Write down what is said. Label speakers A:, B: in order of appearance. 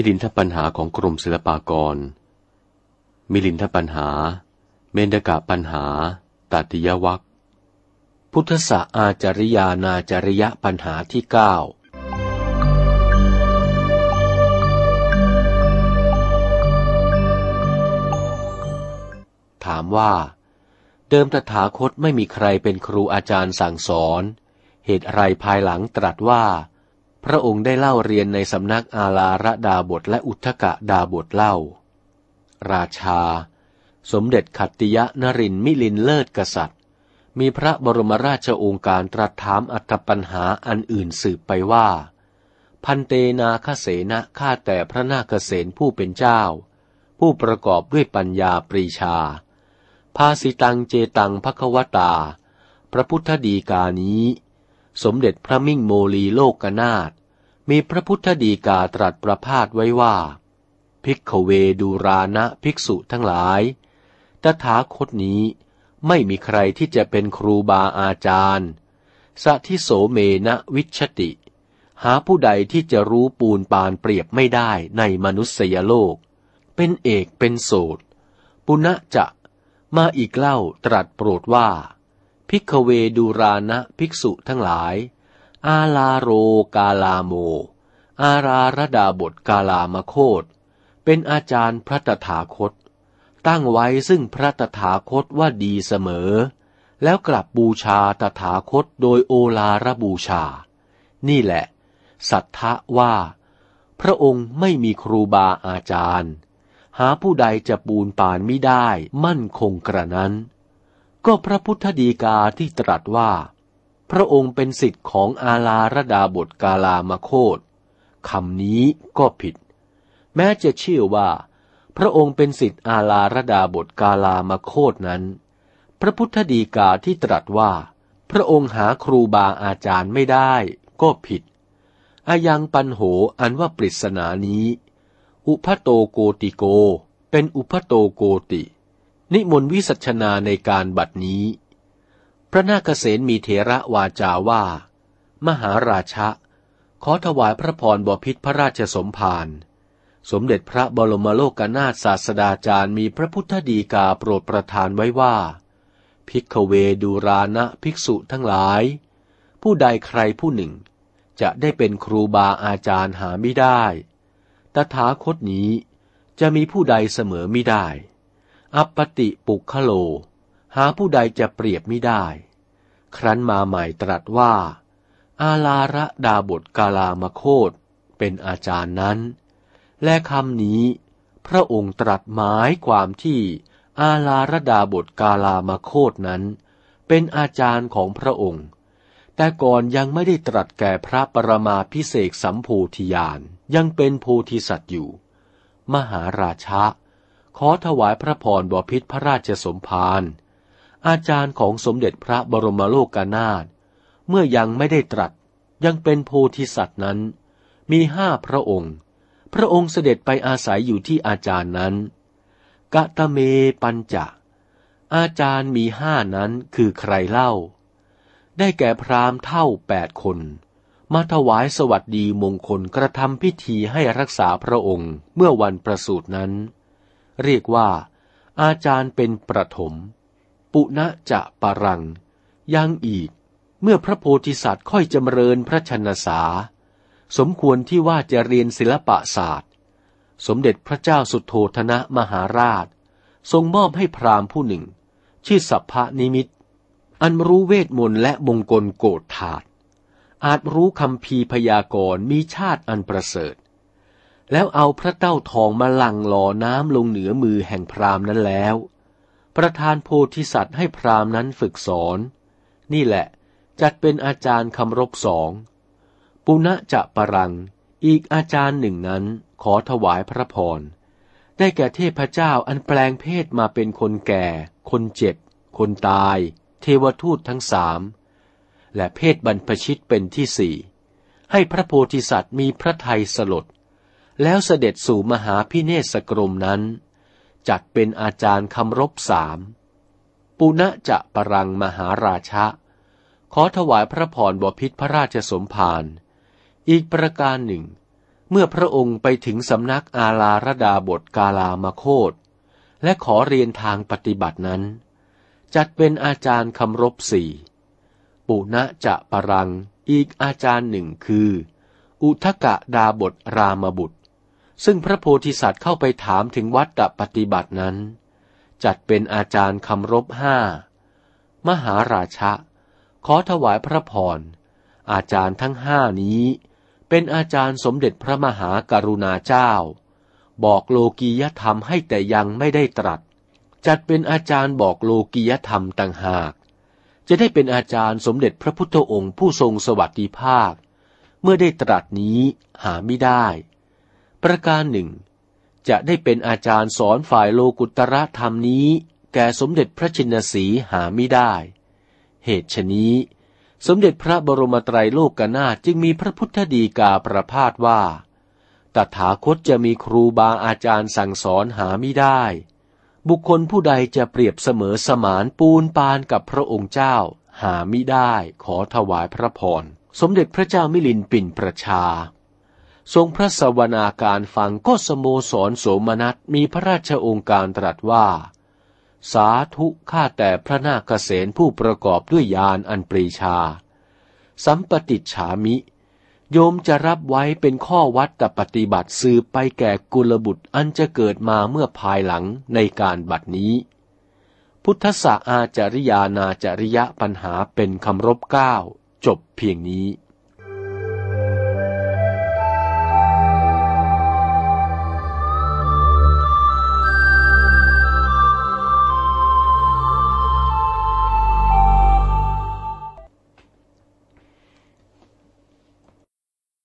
A: มิลินทปัญหาของกรมศิลปากร มิลินทปัญหา เมนกะปัญหา ตัติยวัคพุทธะอาจาริยานาจาริยปัญหาที่เก้าถามว่า เดิมตถาคตไม่มีใครเป็นครูอาจารย์สั่งสอน เหตุไรภายหลังตรัสว่า พระองค์ได้เล่าเรียนในสำนักอาลาระดาบทและอุทกะดาบทเล่า ราชา สมเด็จขัตติยะนรินมิลินเลิศกษัตริย์ มีพระบรมราชโองการตรัสถามอัตปัญหาอันอื่นสืบไปว่า พันเตนาคเสนะข้าแต่พระนาคเสนผู้เป็นเจ้า ผู้ประกอบด้วยปัญญาปรีชา ภาสิตังเจตังภควตา พระพุทธดีกานี้ สมเด็จพระมิ่งโมลีโลกนาถมีพระพุทธดีกาตรัสประพาสไว้ว่า ภิกขเวดูรานะภิกษุทั้งหลาย ตถาคตนี้ไม่มีใครที่จะเป็นครูบาอาจารย์ สัทิโสเมนะวิชติ หาผู้ใดที่จะรู้ปูนปานเปรียบไม่ได้ในมนุษยโลก เป็นเอกเป็นโสดปุณะจะมาอีกเล่าตรัสโปรดว่า ภิกขเวดูรานะภิกษุทั้งหลาย อาลาโรกาลาโม อาราระดาบทกาลามโคต เป็นอาจารย์พระตถาคต ตั้งไว้ซึ่งพระตถาคตว่าดีเสมอ แล้วกลับบูชาตถาคตโดยโอลาระบูชา นี่แหละ สัทธะว่า พระองค์ไม่มีครูบาอาจารย์ หาผู้ใดจะปูนปานไม่ได้มั่นคงกระนั้น ก็พระพุทธดีกาที่ตรัสว่า พระองค์เป็นสิทธิ์ของอาลาระดาบทกาลามโคตคำนี้ก็ผิด แม้จะเชื่อว่า พระองค์เป็นสิทธิ์อาลาระดาบทกาลามโคตนั้น พระพุทธดีกาที่ตรัสว่า พระองค์หาครูบาอาจารย์ไม่ได้ก็ผิดอายังปันโหอันว่าปริศนานี้ อุพโตโกติโก เป็นอุพโตโกติ นิมนต์วิสัชนาในการบัดนี้ พระนาคเษนมีเถระวาจาว่า มหาราชะ ขอถวายพระพรบพิษพระราชสมภารสมเด็จพระบรมโลกนาถศาสดาจารย์มีพระพุทธดีกาโปรดประทานไว้ว่า ภิกขเวดูรานะภิกษุทั้งหลาย ผู้ใดใครผู้หนึ่ง จะได้เป็นครูบาอาจารย์หาไม่ได้ ตถาคตนี้จะมีผู้ใดเสมอไม่ได้ อัปปติปุคโล หาผู้ใดจะเปรียบไม่ได้ ครั้นมาใหม่ตรัสว่า อาลาระดาบทกาลามโคตเป็นอาจารย์นั้น และคำนี้ พระองค์ตรัสหมายความที่อาลาระดาบทกาลามโคตนั้น เป็นอาจารย์ของพระองค์ แต่ก่อนยังไม่ได้ตรัสแก่พระปรมาพิเศษสัมโพธิญาณยังเป็นโพธิสัตว์อยู่ มหาราชะ ขอถวายพระพรบพิษพระราชสมภารอาจารย์ของสมเด็จพระบรมโลกานาถเมื่อยังไม่ได้ตรัสยังเป็นโพธิสัตว์นั้น มีห้าพระองค์ พระองค์เสด็จไปอาศัยอยู่ที่อาจารย์นั้น กะตะเมปัญจะ อาจารย์มีห้านั้นคือใครเล่า ได้แก่พราหมณ์เท่าแปดคน มาถวายสวัสดีมงคลกระทำพิธีให้รักษาพระองค์เมื่อวันประสูตินั้น เรียกว่า อาจารย์เป็นประถม ปุณะจะปรัง ยังอีก เมื่อพระโพธิสัตว์ค่อยจำเริญพระชันษา สมควรที่ว่าจะเรียนศิลปศาสตร์ สมเด็จพระเจ้าสุทโธทนะมหาราช ทรงมอบให้พราหมณ์ผู้หนึ่ง ชื่อสัพพนิมิต อันรู้เวทมนต์และมงกลโกฏถาดอาจรู้คัมภีร์พยากรณ์มีชาติอันประเสริฐ แล้วเอาพระเต้าทองมาหลั่งหล่อน้ำลงเหนือมือแห่งพราหมณ์นั้นแล้ว ประธานโพธิสัตว์ให้พรามนั้นฝึกสอน นี่แหละจัดเป็นอาจารย์คำรบสองปุณะจะปรัง อีกอาจารย์หนึ่งนั้นขอถวายพระพร ได้แก่เทพเจ้าอันแปลงเพศมาเป็นคนแก่ คนเจ็บ คนตาย เทวทูตทั้งสามและเพศบรรพชิตเป็นที่สี่ให้พระโพธิสัตว์มีพระทัยสลด แล้วเสด็จสู่มหาพิเนศกรมนั้น จัดเป็นอาจารย์คำรบสาม ปุณะจะปรังมหาราชะ ขอถวายพระพรบพิษพระราชสมภาร อีกประการหนึ่ง เมื่อพระองค์ไปถึงสำนักอาลาระดาบทกาลามาโคตและขอเรียนทางปฏิบัตินั้น จัดเป็นอาจารย์คำรบสี่ปุณะจะปรังอีกอาจารย์หนึ่งคือ อุทกะดาบทรามบุตร ซึ่งพระโพธิสัตว์เข้าไปถามถึงวัดปฏิบัตินั้น จัดเป็นอาจารย์คำรบห้ามหาราชะ ขอถวายพระพร อาจารย์ทั้งห้านี้ เป็นอาจารย์สมเด็จพระมหากรุณาเจ้า บอกโลกียธรรมให้แต่ยังไม่ได้ตรัส จัดเป็นอาจารย์บอกโลกียธรรมต่างหาก จะได้เป็นอาจารย์สมเด็จพระพุทธองค์ผู้ทรงสวัสดิภาค เมื่อได้ตรัสนี้หาไม่ได้ ประการหนึ่ง จะได้เป็นอาจารย์สอนฝ่ายโลกุตระธรรมนี้ แก่สมเด็จพระชินสีหาไม่ได้ เหตุฉนี้ สมเด็จพระบรมไตรโลกนาถจึงมีพระพุทธดีกาประพาสว่า ตถาคตจะมีครูบาอาจารย์สั่งสอนหาไม่ได้ บุคคลผู้ใดจะเปรียบเสมอสมานปูนปานกับพระองค์เจ้า หาไม่ได้ขอถวายพระพรสมเด็จพระเจ้ามิลินปินประชา ทรงพระสวนาการฟังก็สโมสรโสมนัสมีพระราชองค์การตรัสว่า สาธุข้าแต่พระนาคเษนผู้ประกอบด้วยญาณอันปรีชา สัมปติฉามิ โยมจะรับไว้เป็นข้อวัดแต่ปฏิบัติสืบไปแก่กุลบุตรอันจะเกิดมาเมื่อภายหลังในการบัดนี้ พุทธศาอาจาริยานาจาริยะปัญหาเป็นคำรบเก้าจบเพียงนี้